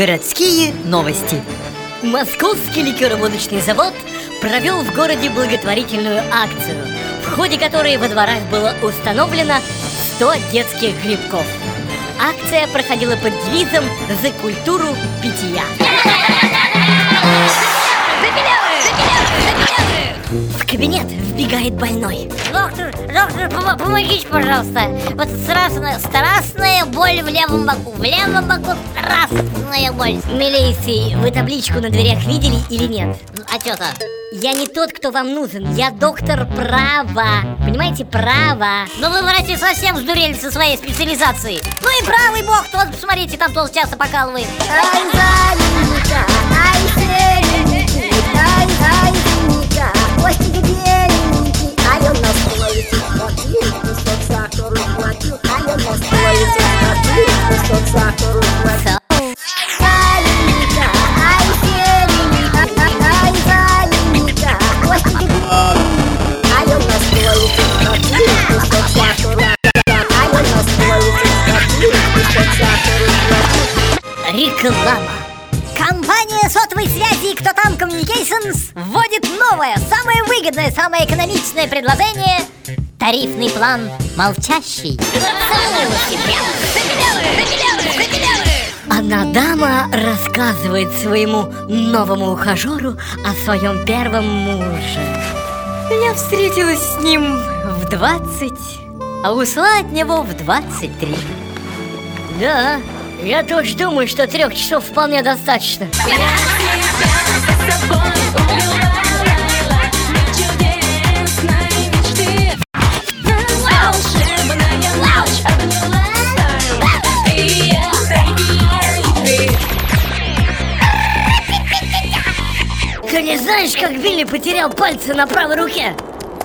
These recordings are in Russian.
Городские новости. Московский ликероводочный завод провел в городе благотворительную акцию В ходе которой во дворах было установлено 100 детских грибков. Акция проходила под девизом «За культуру питья» В кабинет вбегает больной. Доктор, доктор, пом- помогите, пожалуйста. Вот страстная, страстная боль в левом боку В левом боку страстная боль. Милейцы, вы табличку на дверях видели или нет? А чё-то? Я не тот, кто вам нужен, я доктор права. Понимаете, право Ну вы, врачи, совсем сдурели со своей специализацией. Ну и правый бог, тот, посмотрите, там тоже часто покалывает Реклама. Компания сотовой связи Кто там Communications вводит новое, самое выгодное, самое экономичное предложение Тарифный план молчащий Одна дама рассказывает своему новому ухажеру о своем первом муже. Я встретилась с ним в 20, а ушла от него в 23 Да, я тоже думаю, что трех часов вполне достаточно Ты не знаешь, как Билли потерял пальцы на правой руке?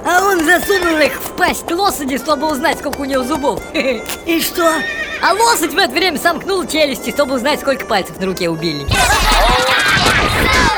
А он засунул их в пасть лошади, чтобы узнать, сколько у него зубов И что? А лошадь в это время сомкнул челюсти, чтобы узнать, сколько пальцев на руке у Билли